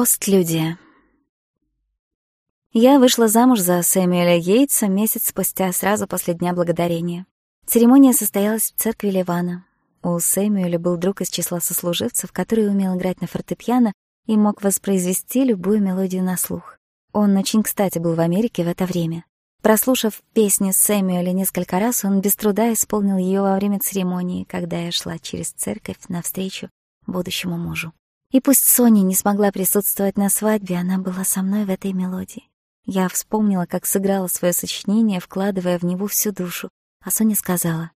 Постлюдия. Я вышла замуж за Сэмюэля Йейтса месяц спустя, сразу после Дня Благодарения. Церемония состоялась в церкви Ливана. У Сэмюэля был друг из числа сослуживцев, который умел играть на фортепиано и мог воспроизвести любую мелодию на слух. Он очень кстати был в Америке в это время. Прослушав песни Сэмюэля несколько раз, он без труда исполнил ее во время церемонии, когда я шла через церковь навстречу будущему мужу. И пусть Соня не смогла присутствовать на свадьбе, она была со мной в этой мелодии. Я вспомнила, как сыграла свое сочинение, вкладывая в него всю душу. А Соня сказала,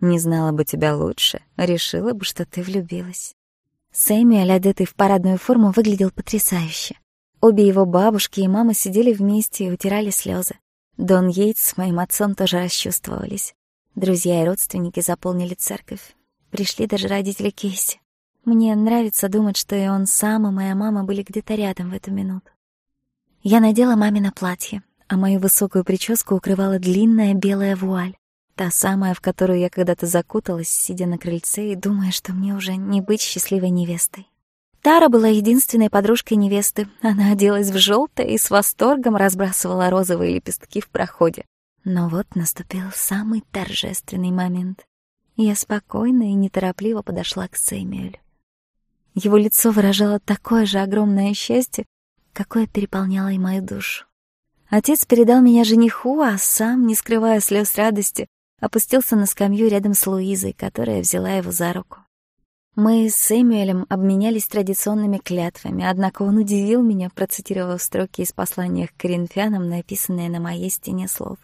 «Не знала бы тебя лучше, решила бы, что ты влюбилась». Сэмюэль, одетый в парадную форму, выглядел потрясающе. Обе его бабушки и мама сидели вместе и утирали слезы. Дон Йейтс с моим отцом тоже расчувствовались. Друзья и родственники Мне нравится думать, что и он сам, и моя мама были где-то рядом в эту минуту. Я надела мамино платье, а мою высокую прическу укрывала длинная белая вуаль, та самая, в которую я когда-то закуталась, сидя на крыльце и думая, что мне уже не быть счастливой невестой. Тара была единственной подружкой невесты. Она оделась в желтое и с восторгом разбрасывала розовые лепестки в проходе. Но вот наступил самый торжественный момент. Я спокойно и неторопливо подошла к Сэмюэлю. Его лицо выражало такое же огромное счастье, какое переполняло и мою душу. Отец передал меня жениху, а сам, не скрывая слез радости, опустился на скамью рядом с Луизой, которая взяла его за руку. Мы с Сэмюэлем обменялись традиционными клятвами, однако он удивил меня, процитировав строки из послания к коринфянам, написанные на моей стене слов.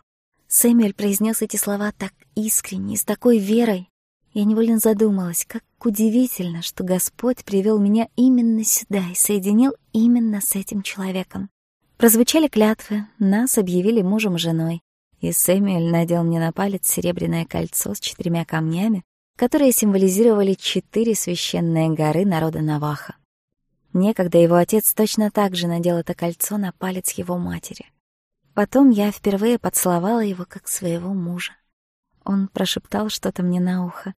Сэмюэль произнес эти слова так искренне с такой верой, я невольно задумалась, как удивительно, что Господь привел меня именно сюда и соединил именно с этим человеком. Прозвучали клятвы, нас объявили мужем и женой, и Сэмюэль надел мне на палец серебряное кольцо с четырьмя камнями, которые символизировали четыре священные горы народа Наваха. Некогда его отец точно так же надел это кольцо Он прошептал что-то мне на ухо.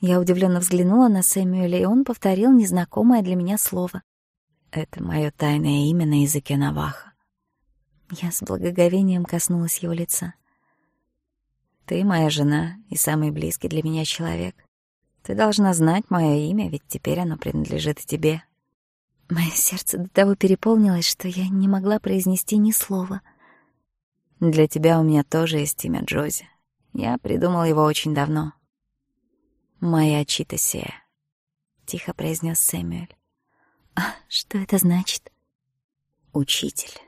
Я удивленно взглянула на Сэмюэля, и он повторил незнакомое для меня слово. «Это мое тайное имя на языке Наваха». Я с благоговением коснулась его лица. «Ты моя жена и самый близкий для меня человек. Ты должна знать мое имя, ведь теперь оно принадлежит тебе». Мое сердце до того переполнилось, что я не могла произнести ни слова. «Для тебя у меня тоже есть имя Джози. Я придумал его очень давно. «Моя Читасия», — тихо произнес Сэмюэль. «А что это значит?» «Учитель».